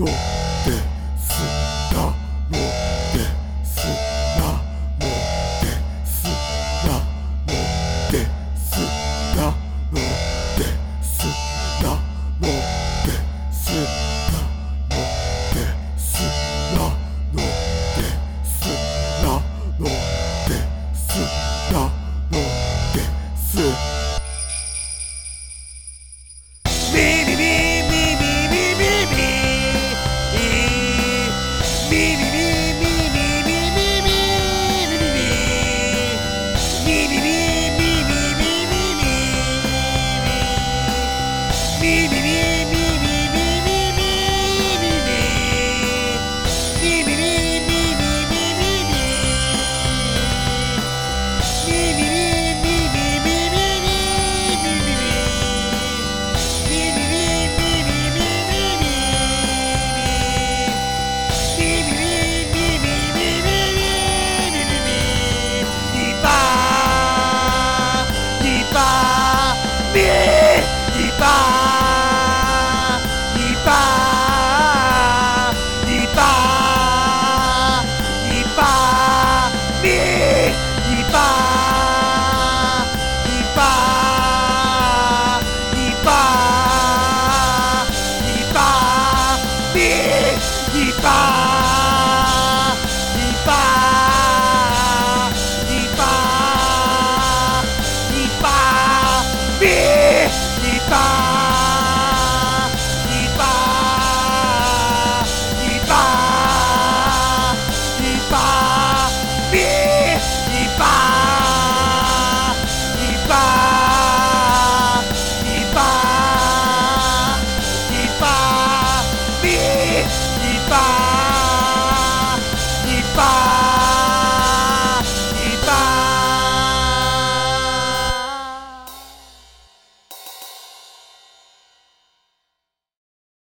No. Bye. Bye.